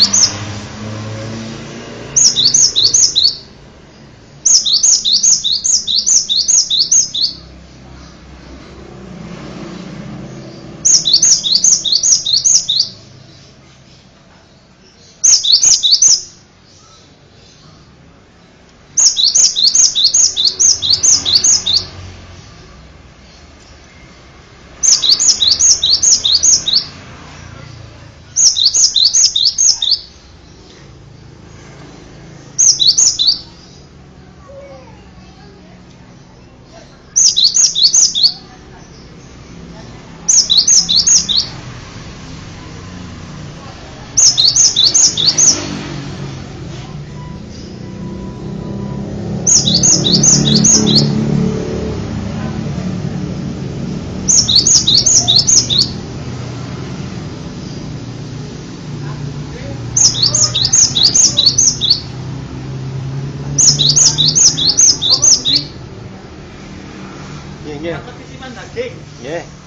すごい。Yeah, yeah. Yeah.